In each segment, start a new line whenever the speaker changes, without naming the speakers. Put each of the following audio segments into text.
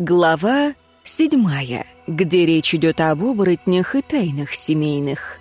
Глава седьмая, где речь идет об оборотнях и тайнах семейных.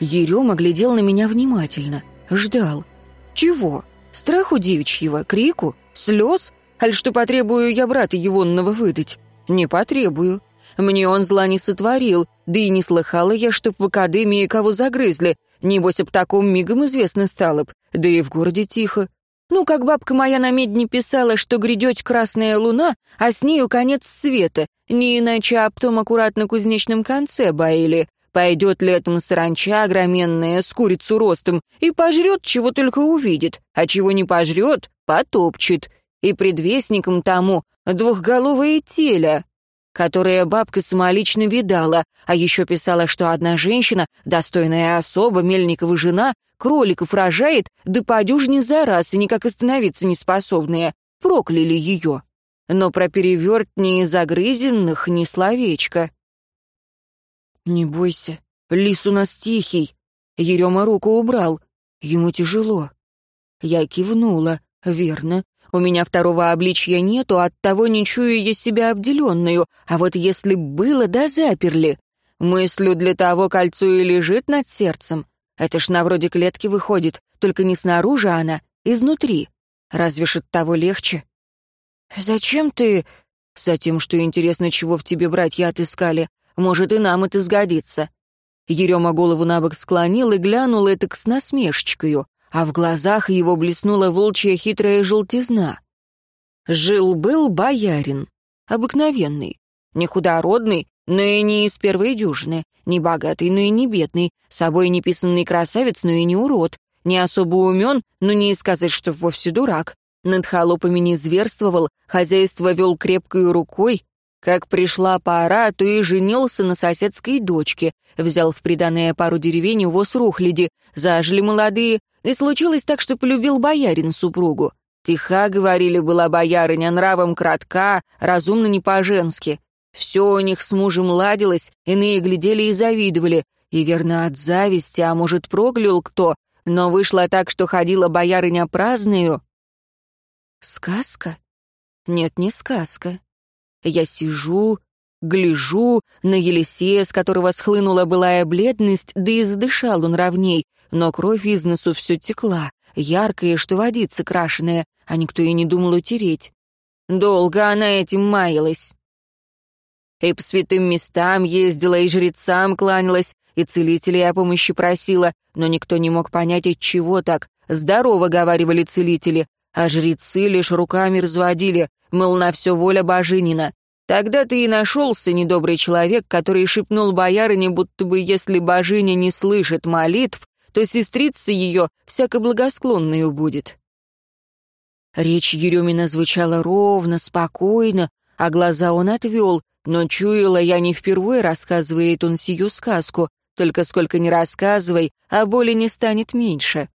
Ерема глядел на меня внимательно, ждал. Чего? Страху девичьего, крику, слез? Аль что потребую я брата егонного выдать? Не потребую. Мне он зла не сотворил, да и не слыхала я, чтоб в академии кого загрызли. Небось, об таком мигом известно стало б, да и в городе тихо. Ну, как бабка моя на медне писала, что грядет красная луна, а с нею конец света, не иначе об том аккуратно кузнечном конце баили. Пойдет летом саранча огроменная с курицу ростом и пожрет, чего только увидит, а чего не пожрет, потопчет. И предвестником тому двухголовое теля, которое бабка самолично видала, а еще писала, что одна женщина, достойная особа, Мельникова жена, кроликов рожает, да по дюжине за раз, и никак остановиться не способные, прокляли ее. Но про перевертни загрызенных ни словечко. «Не бойся, лис у нас тихий». Ерема руку убрал. Ему тяжело. Я кивнула. «Верно. У меня второго обличья нету, оттого не чую я себя обделенную. А вот если было, да заперли. Мыслю для того кольцо и лежит над сердцем. Это ж на вроде клетки выходит, только не снаружи она, изнутри. Разве ж от того легче? Зачем ты... Затем, что интересно, чего в тебе братья отыскали. Может, и нам это сгодится». Ерема голову на бок склонил и глянул это с насмешечкою, а в глазах его блеснула волчья хитрая желтизна. Жил-был боярин, обыкновенный, не худородный, но и не из первой дюжины, не богатый, но и не бедный, собой не писанный красавец, но и не урод, не особо умен, но не сказать, что вовсе дурак. Над холопами не зверствовал, хозяйство вел крепкой рукой, как пришла пора, то и женился на соседской дочке, взял в приданное пару деревень его с рухляди, зажили молодые, и случилось так, что полюбил боярин супругу. Тиха, говорили, была боярыня, нравом кратка, разумно не по-женски. Все у них с мужем ладилось, иные глядели и завидовали, и верно от зависти, а может, проклял кто, но вышло так, что ходила боярыня праздную. Сказка? Нет, не сказка. Я сижу, гляжу на Елисея, с которого схлынула былая бледность, да и задышал он ровней, но кровь из носу все текла, яркая, что водица крашеная, а никто и не думал утереть. Долго она этим маялась. И по святым местам ездила, и жрецам кланялась, и целителей о помощи просила, но никто не мог понять, от чего так. Здорово, говаривали целители, а жрецы лишь руками разводили, мол, на все воля божинина. Тогда ты и нашелся недобрый человек, который шепнул боярине, будто бы если божиня не слышит молитв, то сестрица ее всяко благосклонную будет. Речь Еремина звучала ровно, спокойно, а глаза он отвел, но чуяла я не впервые, рассказывает он сию сказку, только сколько ни рассказывай, а боли не станет меньше.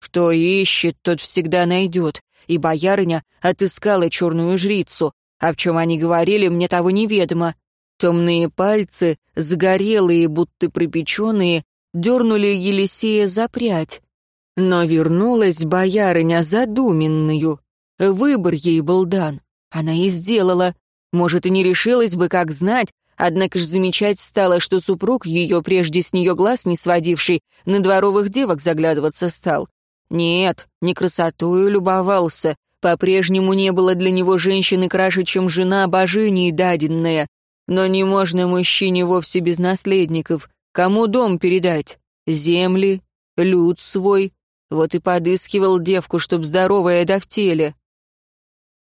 Кто ищет, тот всегда найдет и боярыня отыскала черную жрицу. О чем они говорили, мне того неведомо. Темные пальцы, загорелые, будто припеченные, дернули Елисея за прядь. Но вернулась боярыня задуменную. Выбор ей был дан. Она и сделала. Может, и не решилась бы, как знать, однако ж замечать стала, что супруг ее, прежде с нее глаз не сводивший, на дворовых девок заглядываться стал. Нет, не красотою любовался. По-прежнему не было для него женщины краше, чем жена божиней даденная. Но не можно мужчине вовсе без наследников. Кому дом передать? Земли? Люд свой? Вот и подыскивал девку, чтоб здоровая да в теле.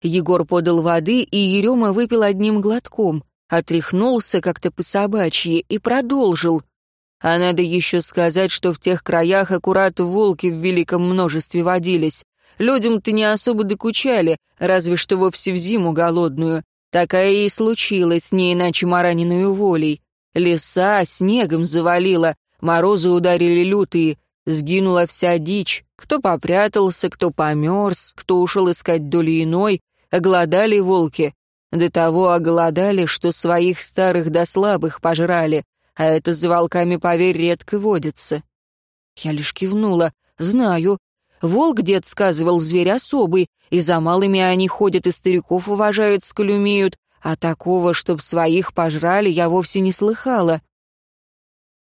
Егор подал воды, и Ерема выпил одним глотком, отряхнулся как-то по-собачьи и продолжил. А надо еще сказать, что в тех краях аккурат волки в великом множестве водились. Людям-то не особо докучали, разве что вовсе в зиму голодную. Такая и случилась, не иначе мараниную волей. Леса снегом завалила, морозы ударили лютые, сгинула вся дичь. Кто попрятался, кто померз, кто ушел искать доли иной, оголодали волки. До того оголодали, что своих старых да слабых пожрали, а это за волками, поверь, редко водится. Я лишь кивнула. Знаю. Волк, дед сказывал, зверь особый, и за малыми они ходят, и стариков уважают, скалюмеют, а такого, чтоб своих пожрали, я вовсе не слыхала.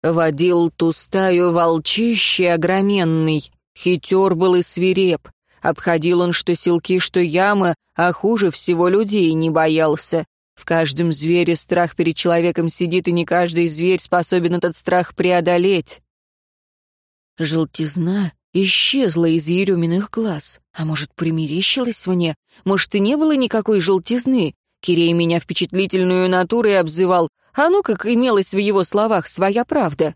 Водил ту стаю волчище огроменный, хитер был и свиреп. Обходил он что селки, что ямы, а хуже всего людей не боялся. В каждом звере страх перед человеком сидит, и не каждый зверь способен этот страх преодолеть. Желтизна исчезла из Ереминых глаз. А может, примерещилась мне? Может, и не было никакой желтизны? Кирей меня впечатлительную натурой обзывал, а ну как имелась в его словах своя правда.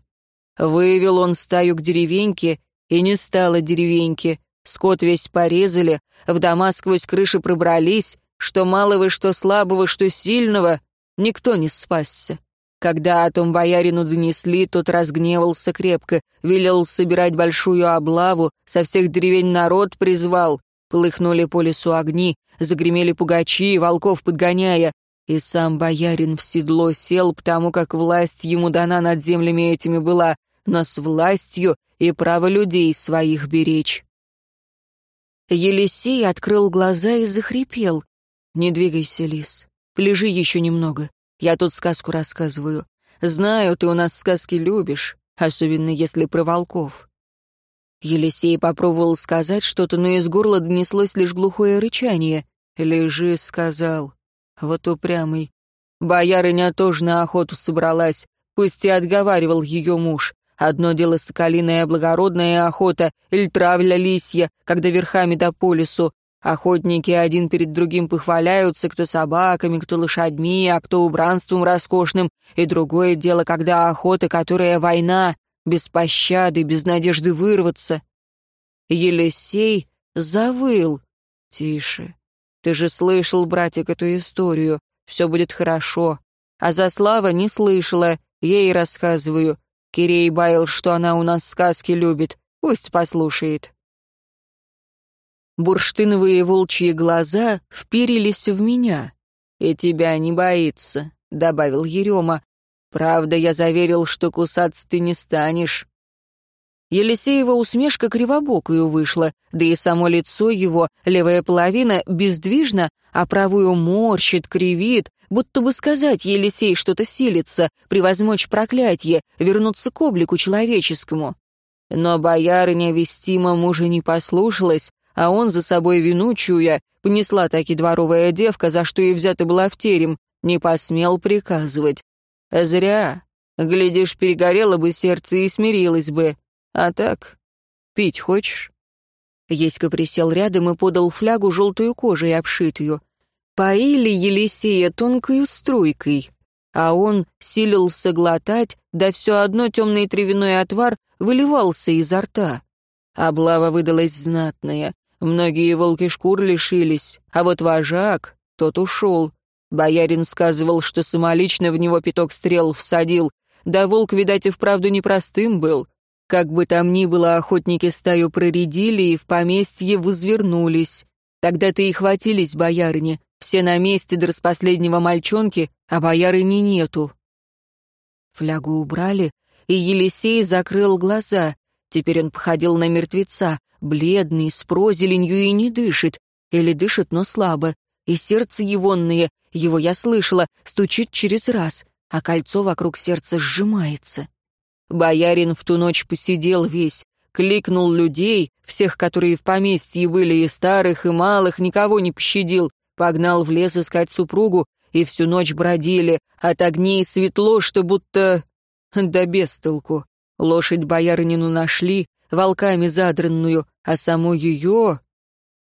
Вывел он стаю к деревеньке, и не стало деревеньки. Скот весь порезали, в дома сквозь крыши пробрались, что малого, что слабого, что сильного, никто не спасся. Когда о том боярину донесли, тот разгневался крепко, велел собирать большую облаву, со всех деревень народ призвал. Полыхнули по лесу огни, загремели пугачи, волков подгоняя. И сам боярин в седло сел, потому как власть ему дана над землями этими была, но с властью и право людей своих беречь. Елисей открыл глаза и захрипел. «Не двигайся, лис. Полежи еще немного. Я тут сказку рассказываю. Знаю, ты у нас сказки любишь, особенно если про волков». Елисей попробовал сказать что-то, но из горла донеслось лишь глухое рычание. «Лежи», — сказал. Вот упрямый. Боярыня тоже на охоту собралась, пусть и отговаривал ее муж. Одно дело соколиная благородная охота или травля лисья, когда верхами до по лесу. Охотники один перед другим похваляются, кто собаками, кто лошадьми, а кто убранством роскошным. И другое дело, когда охота, которая война, без пощады, без надежды вырваться. Елисей завыл. «Тише. Ты же слышал, братик, эту историю. Все будет хорошо. А Заслава не слышала. Ей рассказываю. Кирей баял, что она у нас сказки любит. Пусть послушает. Бурштиновые волчьи глаза вперились в меня. «И тебя не боится», — добавил Ерема. «Правда, я заверил, что кусаться ты не станешь». Елисеева усмешка кривобокую вышла, да и само лицо его, левая половина, бездвижно, а правую морщит, кривит, будто бы сказать Елисей что-то силится, превозмочь проклятие, вернуться к облику человеческому. Но боярыня вестима мужа не послушалась, а он за собой вину чуя, понесла таки дворовая девка, за что и взята была в терем, не посмел приказывать. Зря. Глядишь, перегорело бы сердце и смирилось бы. А так, пить хочешь? Еська присел рядом и подал флягу желтую кожей обшитую. Поили Елисея тонкою струйкой, а он силился глотать, да все одно темный травяной отвар выливался изо рта. Облава выдалась знатная. Многие волки шкур лишились, а вот вожак, тот ушел. Боярин сказывал, что самолично в него пяток стрел всадил, да волк, видать, и вправду непростым был. Как бы там ни было, охотники стаю проредили и в поместье возвернулись. Тогда-то и хватились боярыни, все на месте до распоследнего мальчонки, а боярыни нету. Флягу убрали, и Елисей закрыл глаза. Теперь он походил на мертвеца, бледный, с прозеленью и не дышит. Или дышит, но слабо. И сердце егонное, его я слышала, стучит через раз, а кольцо вокруг сердца сжимается. Боярин в ту ночь посидел весь, кликнул людей, всех, которые в поместье были, и старых, и малых, никого не пощадил, Погнал в лес искать супругу, и всю ночь бродили. От огней светло, что будто... Да без толку. Лошадь боярынину нашли, волками задранную, а саму ее...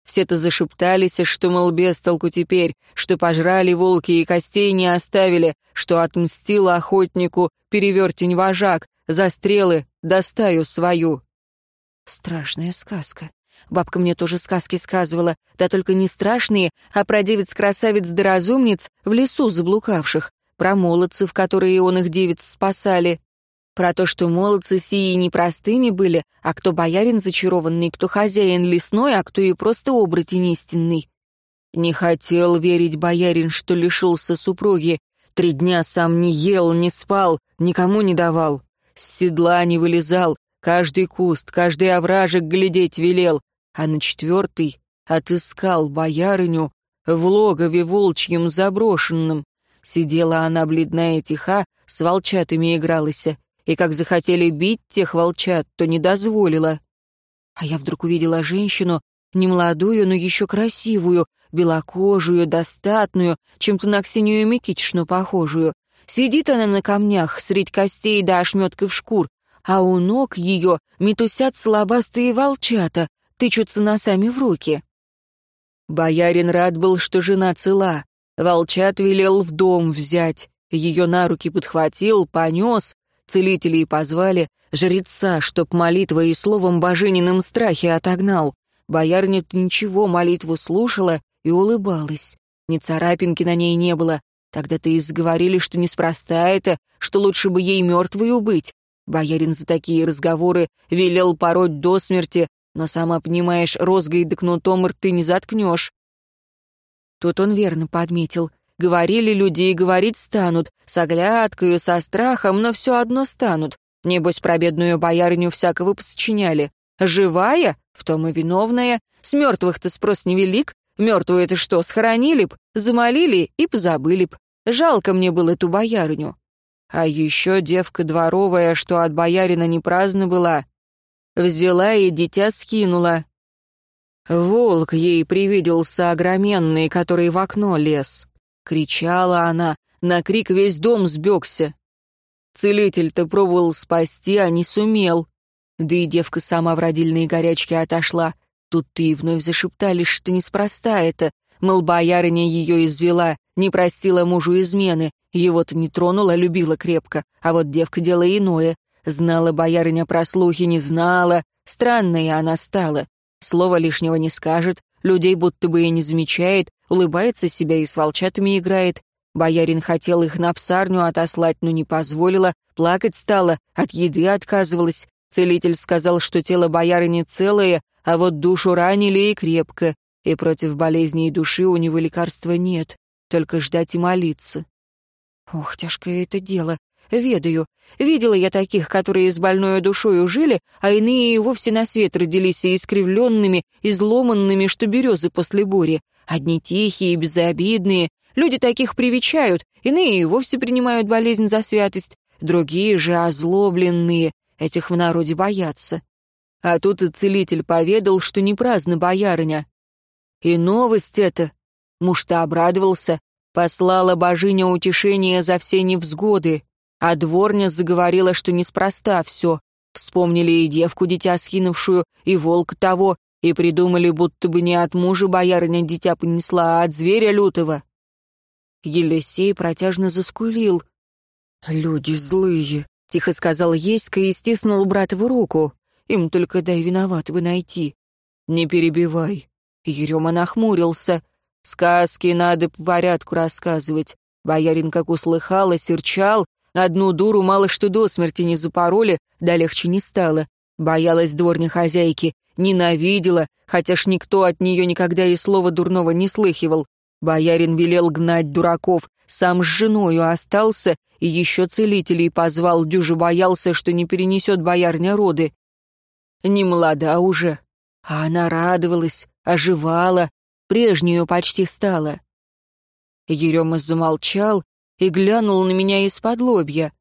Все-то зашептались, что, мол, без толку теперь, что пожрали волки и костей не оставили, что отмстил охотнику перевертень вожак, за стрелы, да стаю свою. Страшная сказка. Бабка мне тоже сказки сказывала, да только не страшные, а про девиц-красавиц-да в лесу заблукавших, про молодцев, которые он их девиц спасали, про то, что молодцы сии непростыми были, а кто боярин зачарованный, кто хозяин лесной, а кто и просто оборотень истинный. Не хотел верить боярин, что лишился супруги. Три дня сам не ел, не спал, никому не давал. С седла не вылезал, каждый куст, каждый овражек глядеть велел, а на четвертый отыскал боярыню в логове волчьем заброшенном. Сидела она бледная и тиха, с волчатами игралась, и как захотели бить тех волчат, то не дозволила. А я вдруг увидела женщину, немолодую, но еще красивую, белокожую, достатную, чем-то на Ксению Микитичну похожую. Сидит она на камнях, средь костей да ошметков шкур, а у ног ее метусят слабастые волчата, тычутся носами в руки. Боярин рад был, что жена цела. Волчат велел в дом взять. Ее на руки подхватил, понес. Целителей позвали, жреца, чтоб молитвой и словом божениным страхе отогнал. боярня ничего, молитву слушала и улыбалась. Ни царапинки на ней не было. Тогда-то и сговорили, что неспроста это, что лучше бы ей мертвую быть. Боярин за такие разговоры велел пороть до смерти, но, сама понимаешь, розгой да кнутом рты не заткнешь. Тут он верно подметил. Говорили люди и говорить станут, с оглядкою, со страхом, но все одно станут. Небось, про бедную боярню всякого посочиняли. Живая? В том и виновная. С мертвых-то спрос невелик. Мертвую это что, схоронили б, замолили и позабыли б. Жалко мне было эту боярню. А еще девка дворовая, что от боярина не праздна была. Взяла и дитя скинула. Волк ей привиделся огроменный, который в окно лез. Кричала она, на крик весь дом сбегся. Целитель-то пробовал спасти, а не сумел. Да и девка сама в родильные горячки отошла. Тут-то и вновь зашептались, что неспроста это. Мол, боярыня ее извела, не простила мужу измены. Его-то не тронула, любила крепко. А вот девка дело иное. Знала боярыня про слухи, не знала. Странная она стала. Слова лишнего не скажет, людей будто бы и не замечает, улыбается себя и с волчатами играет. Боярин хотел их на псарню отослать, но не позволила, плакать стала, от еды отказывалась. Целитель сказал, что тело боярыни целое, а вот душу ранили и крепко, и против болезней души у него лекарства нет, только ждать и молиться. Ох, тяжкое это дело. Ведаю. Видела я таких, которые с больной душою жили, а иные и вовсе на свет родились и искривленными, изломанными, что березы после бури. Одни тихие, безобидные. Люди таких привечают, иные и вовсе принимают болезнь за святость. Другие же озлобленные, этих в народе боятся. А тут и целитель поведал, что не праздна боярыня. И новость эта. Муж-то обрадовался, послала божиня утешение за все невзгоды. А дворня заговорила, что неспроста все. Вспомнили и девку, дитя скинувшую, и волк того, и придумали, будто бы не от мужа боярыня дитя понесла, а от зверя лютого. Елисей протяжно заскулил. «Люди злые», — тихо сказал Еська и стиснул братову руку. «Им только дай виноватого найти». «Не перебивай». Ерема нахмурился. «Сказки надо по порядку рассказывать». Боярин, как услыхал, осерчал, Одну дуру мало что до смерти не запороли, да легче не стало. Боялась дворня хозяйки, ненавидела, хотя ж никто от нее никогда и слова дурного не слыхивал. Боярин велел гнать дураков, сам с женою остался и еще целителей позвал, дюже боялся, что не перенесет боярня роды. Не молода уже, а она радовалась, оживала, прежнюю почти стала. Ерема замолчал, и глянул на меня из-под лобья.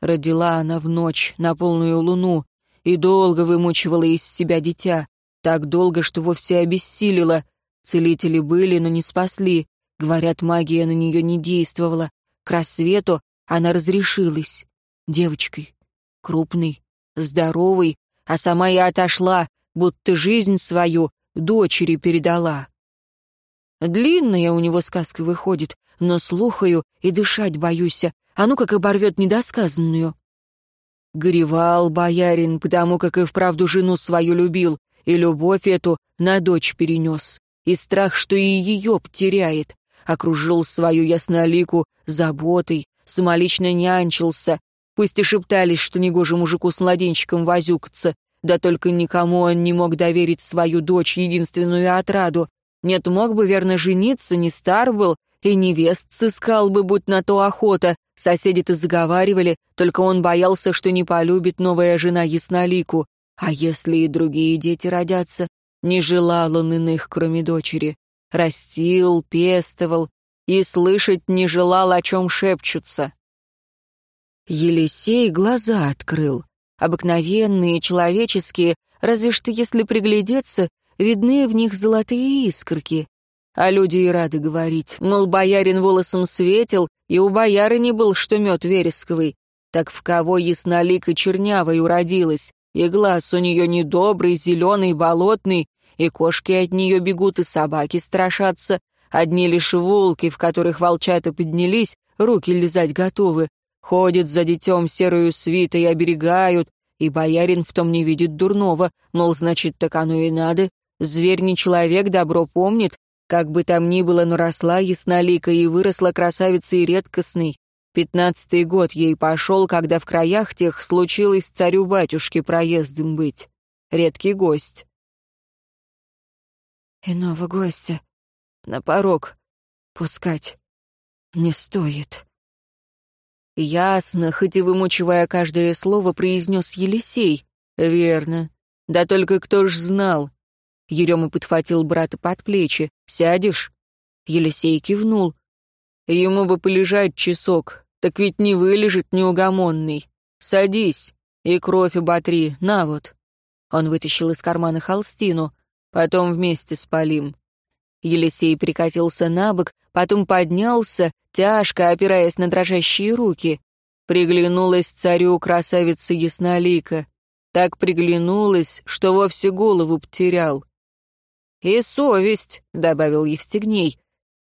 Родила она в ночь, на полную луну, и долго вымучивала из себя дитя, так долго, что вовсе обессилила. Целители были, но не спасли. Говорят, магия на нее не действовала. К рассвету она разрешилась. Девочкой, крупной, здоровой, а сама и отошла, будто жизнь свою дочери передала. Длинная у него сказка выходит, но слухаю и дышать боюсь, а ну как оборвет недосказанную. Горевал боярин, потому как и вправду жену свою любил, и любовь эту на дочь перенес, и страх, что и ее потеряет. Окружил свою яснолику заботой, самолично нянчился. Пусть и шептались, что негоже мужику с младенчиком возюкаться, да только никому он не мог доверить свою дочь, единственную отраду. Нет, мог бы верно жениться, не стар был, и невест сыскал бы, будь на то охота. Соседи-то заговаривали, только он боялся, что не полюбит новая жена Яснолику. А если и другие дети родятся? Не желал он иных, кроме дочери. Растил, пестовал и слышать не желал, о чем шепчутся. Елисей глаза открыл. Обыкновенные, человеческие, разве что если приглядеться, видны в них золотые искорки. А люди и рады говорить, мол, боярин волосом светил, и у бояры не был, что мед вересковый. Так в кого яснолик и чернявой уродилась, и глаз у нее недобрый, зеленый, болотный, и кошки от нее бегут, и собаки страшатся. Одни лишь волки, в которых волчата поднялись, руки лизать готовы, ходят за детем серую свитой, оберегают, и боярин в том не видит дурного, мол, значит, так оно и надо. Зверь не человек, добро помнит, как бы там ни было, но росла яснолика и выросла красавицей редкостной. Пятнадцатый год ей пошел, когда в краях тех случилось царю-батюшке проездом быть. Редкий гость. Иного гостя на порог пускать не стоит. Ясно, хоть и вымучивая каждое слово, произнес Елисей. Верно. Да только кто ж знал? Ерема подхватил брата под плечи. «Сядешь?» Елисей кивнул. «Ему бы полежать часок, так ведь не вылежит неугомонный. Садись и кровь оботри, на вот». Он вытащил из кармана холстину. «Потом вместе спалим». Елисей прикатился на бок, потом поднялся, тяжко опираясь на дрожащие руки. Приглянулась царю красавица Яснолика. Так приглянулась, что вовсе голову потерял. «И совесть», — добавил Евстигней.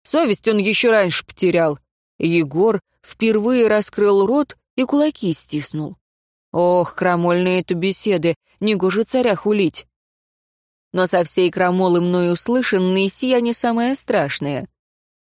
«Совесть он еще раньше потерял». Егор впервые раскрыл рот и кулаки стиснул. Ох, крамольные это беседы, негоже царя хулить. Но со всей крамолы мной услышанной сия не самое страшное.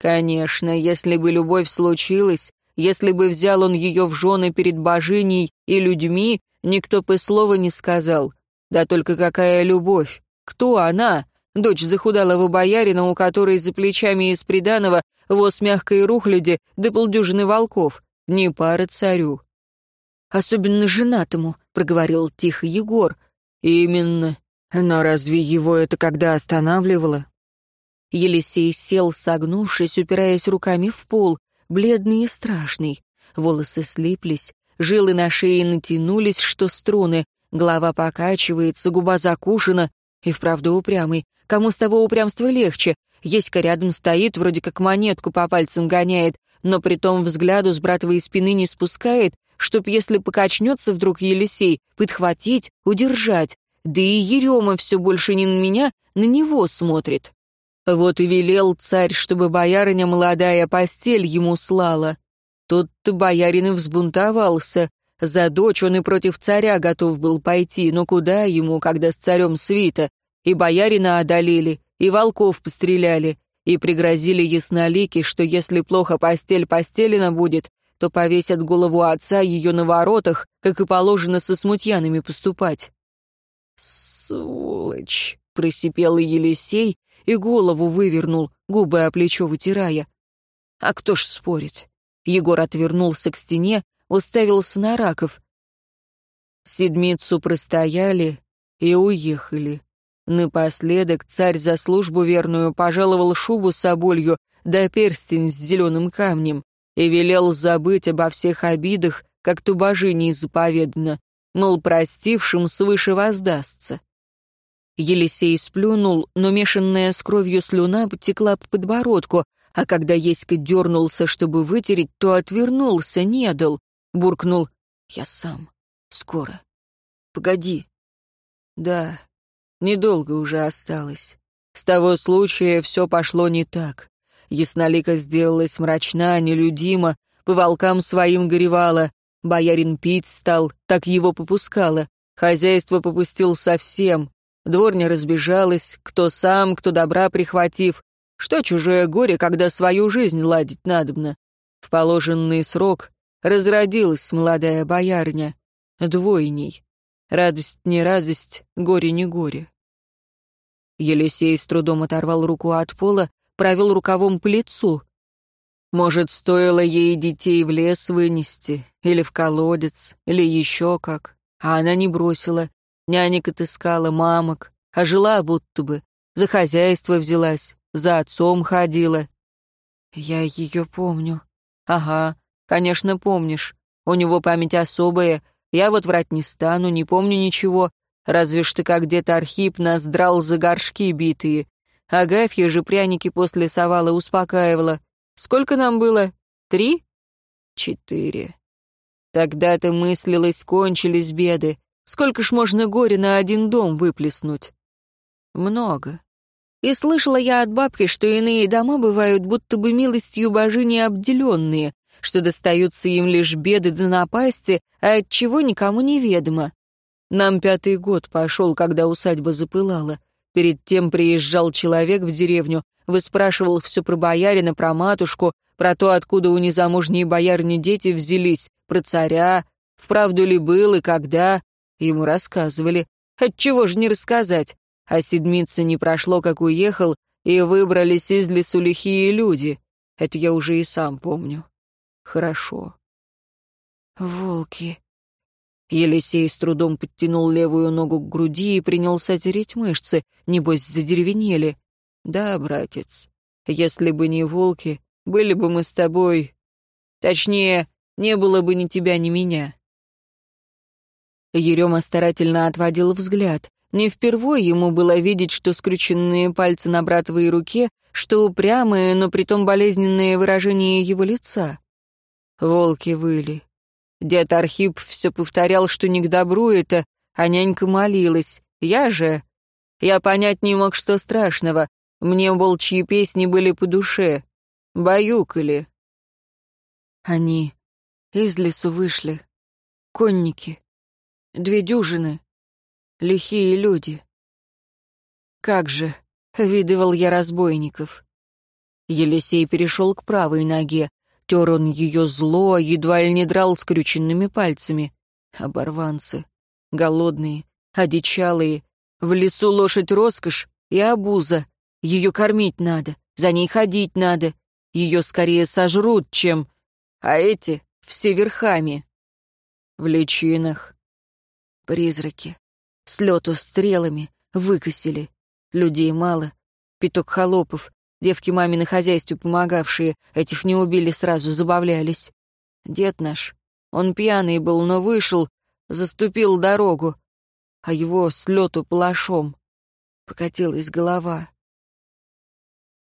Конечно, если бы любовь случилась, если бы взял он ее в жены перед божиней и людьми, никто бы слова не сказал. Да только какая любовь? Кто она? Дочь захудалого боярина, у которой за плечами из приданого воз мягкой рухляди да полдюжины волков. Не пара царю. «Особенно женатому», — проговорил тихо Егор. «Именно. Но разве его это когда останавливало?» Елисей сел, согнувшись, упираясь руками в пол, бледный и страшный. Волосы слиплись, жилы на шее натянулись, что струны, голова покачивается, губа закушена, и вправду упрямый. Кому с того упрямства легче? Еська рядом стоит, вроде как монетку по пальцам гоняет, но при том взгляду с братовой спины не спускает, чтоб, если покачнется вдруг Елисей, подхватить, удержать. Да и Ерема все больше не на меня, на него смотрит. Вот и велел царь, чтобы боярыня молодая постель ему слала. Тут-то боярин и взбунтовался. За дочь он и против царя готов был пойти, но куда ему, когда с царем свита? И боярина одолели, и волков постреляли, и пригрозили яснолики, что если плохо постель постелена будет, то повесят голову отца ее на воротах, как и положено со смутьянами поступать. «Сволочь!» — просипел Елисей и голову вывернул, губы о плечо вытирая. «А кто ж спорит?» Егор отвернулся к стене, уставился на раков. Седмицу простояли и уехали. Напоследок царь за службу верную пожаловал шубу с оболью да перстень с зеленым камнем и велел забыть обо всех обидах, как тубожинии заповедано, мол, простившим свыше воздастся. Елисей сплюнул, но мешанная с кровью слюна потекла по подбородку, а когда Еська дернулся, чтобы вытереть, то отвернулся, не дал. Буркнул «Я сам. Скоро. Погоди». «Да, Недолго уже осталось. С того случая все пошло не так. Яснолика сделалась мрачна, нелюдима, по волкам своим горевала. Боярин пить стал, так его попускало. Хозяйство попустил совсем. Дворня разбежалась, кто сам, кто добра прихватив. Что чужое горе, когда свою жизнь ладить надобно? В положенный срок разродилась молодая боярня. Двойней. Радость не радость, горе не горе. Елисей с трудом оторвал руку от пола, провел рукавом по лицу. Может, стоило ей детей в лес вынести, или в колодец, или еще как. А она не бросила. Нянек отыскала, мамок. а жила будто бы. За хозяйство взялась, за отцом ходила. Я ее помню. Ага, конечно, помнишь. У него память особая. Я вот врать не стану, не помню ничего. Разве что как где-то Архип нас драл за горшки битые. Агафья же пряники после совала успокаивала. Сколько нам было? Три? Четыре. Тогда-то мыслилось, кончились беды. Сколько ж можно горе на один дом выплеснуть? Много. И слышала я от бабки, что иные дома бывают будто бы милостью божини обделенные, что достаются им лишь беды да напасти, а от чего никому не ведомо. Нам пятый год пошел, когда усадьба запылала. Перед тем приезжал человек в деревню, выспрашивал все про боярина, про матушку, про то, откуда у незамужней боярни дети взялись, про царя, вправду ли был и когда. Ему рассказывали. Отчего же не рассказать? А седмица не прошло, как уехал, и выбрались из лесу лихие люди. Это я уже и сам помню. Хорошо. Волки. Елисей с трудом подтянул левую ногу к груди и принялся тереть мышцы, небось, задеревенели. Да, братец, если бы не волки, были бы мы с тобой... Точнее, не было бы ни тебя, ни меня. Ерема старательно отводил взгляд. Не впервой ему было видеть, что скрюченные пальцы на братовой руке, что упрямое, но притом болезненное выражение его лица. Волки выли. Дед Архип все повторял, что не к добру это, а нянька молилась. Я же... Я понять не мог, что страшного. Мне волчьи песни были по душе. Баюкали. Они из лесу вышли. Конники. Две дюжины. Лихие люди. Как же, видывал я разбойников. Елисей перешел к правой ноге. Тер он ее зло, едва ли не драл скрюченными пальцами. Оборванцы. Голодные, одичалые. В лесу лошадь роскошь и обуза. Ее кормить надо, за ней ходить надо. Ее скорее сожрут, чем... А эти все верхами. В личинах. Призраки. С лету стрелами. Выкосили. Людей мало. Пяток холопов. Девки маме на хозяйстве помогавшие. Этих не убили сразу, забавлялись. Дед наш. Он пьяный был, но вышел, заступил дорогу. А его с лету плашом. Покатилась голова.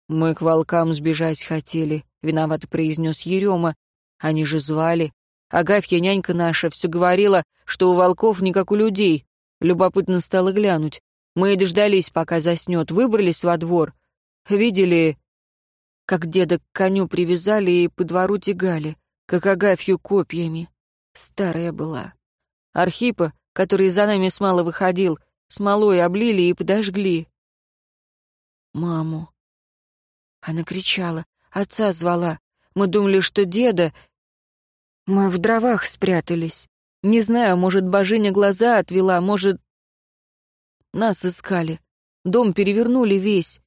«Мы к волкам сбежать хотели», — виновато произнес Ерема, они же звали. Агафья, нянька наша, все говорила, что у волков не как у людей. Любопытно стало глянуть. Мы и дождались, пока заснет, выбрались во двор. Видели, как деда к коню привязали и по двору тягали, как Агафью копьями. Старая была. Архипа, который за нами с мало выходил, смолой облили и подожгли. Маму. Она кричала, отца звала. Мы думали, что деда, мы в дровах спрятались. Не знаю, может, божиня глаза отвела, может... Нас искали. Дом перевернули весь.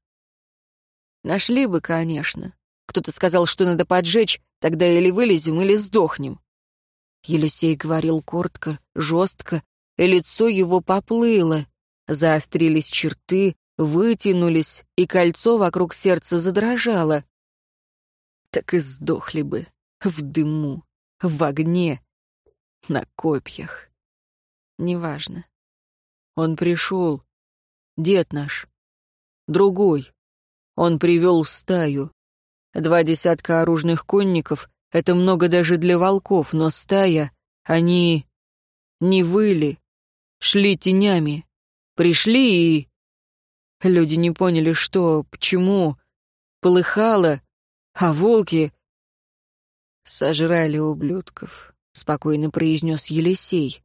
Нашли бы, конечно. Кто-то сказал, что надо поджечь, тогда или вылезем, или сдохнем. Елисей говорил коротко, жестко, и лицо его поплыло. Заострились черты, вытянулись, и кольцо вокруг сердца задрожало. Так и сдохли бы в дыму в огне, на копьях. Неважно. Он пришел, дед наш, другой. Он привел стаю. Два десятка оружных конников — это много даже для волков, но стая, они не выли, шли тенями, пришли и... Люди не поняли, что, почему, полыхало, а волки «Сожрали ублюдков», — спокойно произнес Елисей.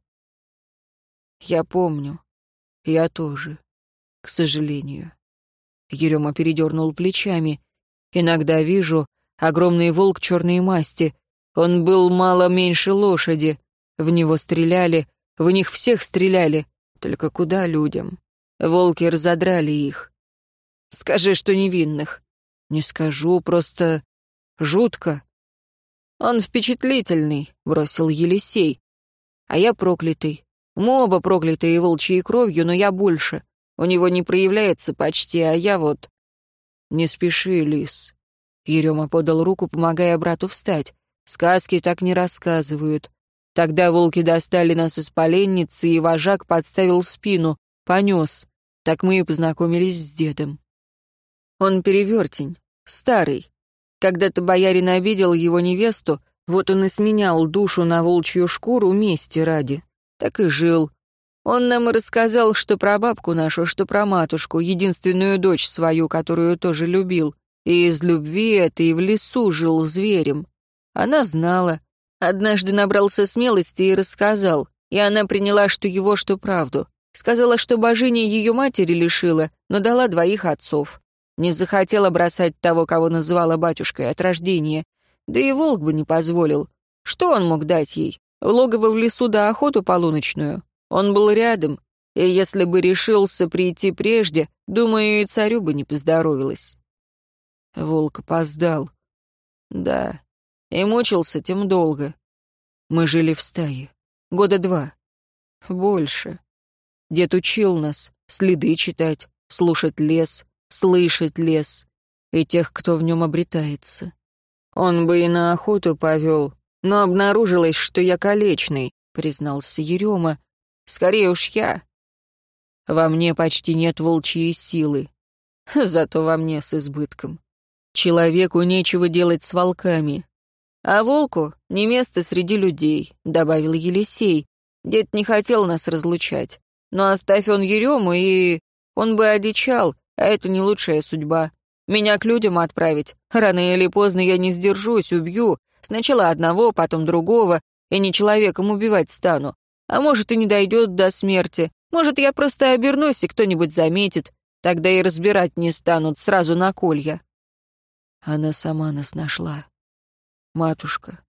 «Я помню. Я тоже. К сожалению». Ерема передернул плечами. «Иногда вижу огромный волк черной масти. Он был мало меньше лошади. В него стреляли, в них всех стреляли. Только куда людям? Волки разодрали их. Скажи, что невинных. Не скажу, просто жутко. «Он впечатлительный», — бросил Елисей. «А я проклятый. Мы оба проклятые волчьей кровью, но я больше. У него не проявляется почти, а я вот... Не спеши, Лис. Ерема подал руку, помогая брату встать. Сказки так не рассказывают. Тогда волки достали нас из поленницы, и вожак подставил спину, понес. Так мы и познакомились с дедом. Он перевертень, старый. Когда-то боярин обидел его невесту, вот он и сменял душу на волчью шкуру мести ради. Так и жил. Он нам и рассказал, что про бабку нашу, что про матушку, единственную дочь свою, которую тоже любил. И из любви это и в лесу жил зверем. Она знала. Однажды набрался смелости и рассказал. И она приняла, что его, что правду. Сказала, что божиня ее матери лишила, но дала двоих отцов. Не захотела бросать того, кого называла батюшкой от рождения. Да и волк бы не позволил. Что он мог дать ей? Логово в лесу да охоту полуночную. Он был рядом, и если бы решился прийти прежде, думаю, и царю бы не поздоровилось. Волк опоздал. Да, и мучился тем долго. Мы жили в стае. Года два. Больше. Дед учил нас следы читать, слушать лес, слышать лес и тех, кто в нем обретается. Он бы и на охоту повел, но обнаружилось, что я колечный, признался Ерема. Скорее уж я. Во мне почти нет волчьей силы, зато во мне с избытком. Человеку нечего делать с волками. А волку не место среди людей, добавил Елисей. Дед не хотел нас разлучать. Но оставь он Ерему, и он бы одичал, а это не лучшая судьба. Меня к людям отправить. Рано или поздно я не сдержусь, убью. Сначала одного, потом другого, и не человеком убивать стану. А может, и не дойдет до смерти. Может, я просто обернусь, и кто-нибудь заметит. Тогда и разбирать не станут сразу на колья. Она сама нас нашла. Матушка.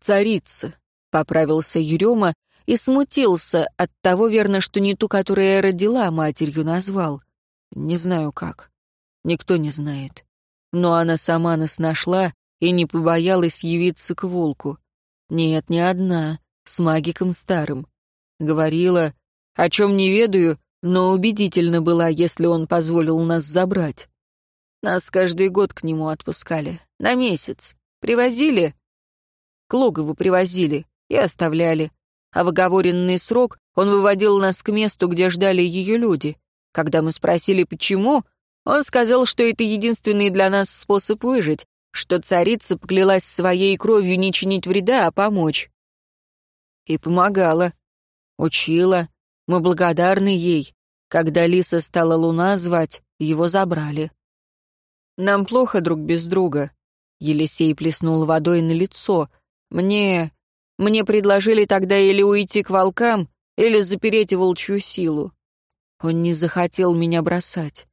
Царица, — поправился Ерема и смутился от того, верно, что не ту, которая родила, матерью назвал. Не знаю как. Никто не знает. Но она сама нас нашла и не побоялась явиться к волку. Нет, не одна, с магиком старым. Говорила, о чем не ведаю, но убедительно была, если он позволил нас забрать. Нас каждый год к нему отпускали. На месяц. Привозили. К логову привозили и оставляли. А в оговоренный срок он выводил нас к месту, где ждали ее люди. Когда мы спросили, почему, он сказал, что это единственный для нас способ выжить, что царица поклялась своей кровью не чинить вреда, а помочь. И помогала. Учила. Мы благодарны ей. Когда Лиса стала Луна звать, его забрали. Нам плохо друг без друга. Елисей плеснул водой на лицо. Мне... Мне предложили тогда или уйти к волкам, или запереть волчью силу. Он не захотел меня бросать.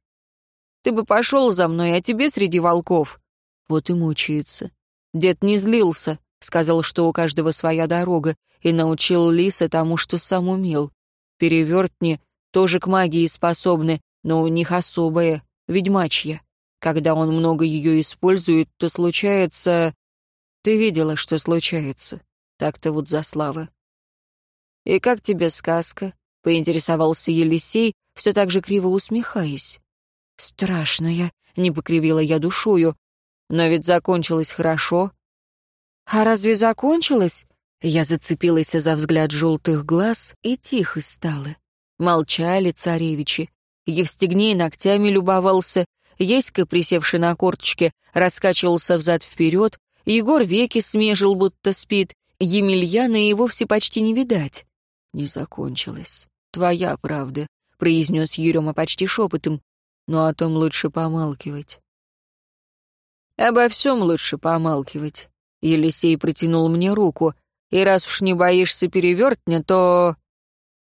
Ты бы пошел за мной, а тебе среди волков. Вот и мучается. Дед не злился, сказал, что у каждого своя дорога, и научил Лиса тому, что сам умел. Перевертни тоже к магии способны, но у них особая, ведьмачья. Когда он много ее использует, то случается... Ты видела, что случается. Так-то вот за слава. «И как тебе сказка?» — поинтересовался Елисей, все так же криво усмехаясь. «Страшная», — не покривила я душою. «Но ведь закончилось хорошо». «А разве закончилось?» Я зацепилась за взгляд желтых глаз и тихо стала. Молчали царевичи. Евстигней ногтями любовался, Еська, присевший на корточке, раскачивался взад-вперед, Егор веки смежил, будто спит, Емельяна и вовсе почти не видать. «Не закончилось. Твоя правда», — произнес Ерема почти шепотом но о том лучше помалкивать. «Обо всем лучше помалкивать», — Елисей протянул мне руку, «и раз уж не боишься перевертня, то...»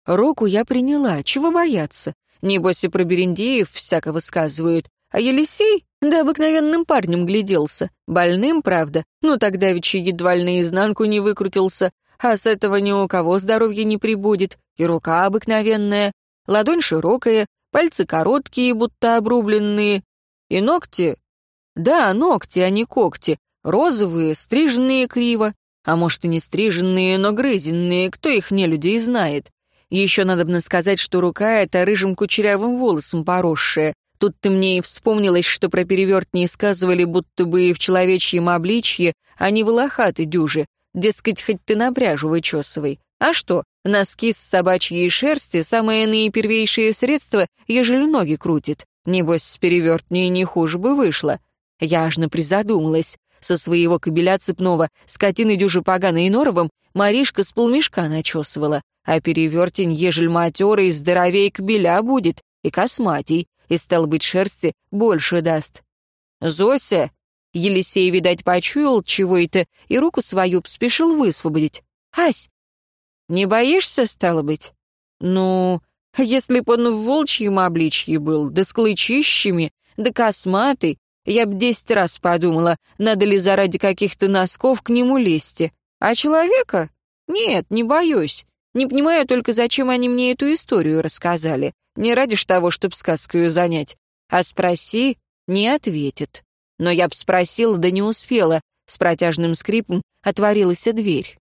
Руку я приняла, чего бояться? Небось и про Берендеев всяко высказывают. А Елисей, да обыкновенным парнем гляделся. Больным, правда, но тогда ведь едва ли наизнанку не выкрутился, а с этого ни у кого здоровья не прибудет, и рука обыкновенная, ладонь широкая, Пальцы короткие, будто обрубленные. И ногти? Да, ногти, а не когти. Розовые, стриженные криво. А может, и не стриженные, но грызенные, кто их не людей знает. Еще надо бы сказать, что рука эта рыжим кучерявым волосом поросшая. Тут-то мне и вспомнилось, что про перевертни сказывали, будто бы и в человечьем обличье они волохаты дюжи. Дескать, хоть ты на пряжу вычесывай. А что, носки с собачьей шерсти — самое наипервейшее средство, ежели ноги крутит. Небось, с перевертней не хуже бы вышло. Я аж призадумалась. Со своего кобеля цепного, скотины дюжи поганой и норовом, Маришка с полмешка начесывала, а перевертень, ежель матерый, здоровей кобеля будет, и косматей, и, стал быть, шерсти больше даст. «Зося!» Елисей, видать, почуял чего это, и руку свою спешил высвободить. «Ась, не боишься, стало быть?» «Ну, если б он в волчьем обличье был, да с клычищами, да косматый, я б десять раз подумала, надо ли заради каких-то носков к нему лезть. А человека? Нет, не боюсь. Не понимаю только, зачем они мне эту историю рассказали. Не ради того, чтоб сказкою занять. А спроси, не ответит. Но я б спросила, да не успела. С протяжным скрипом отворилась дверь.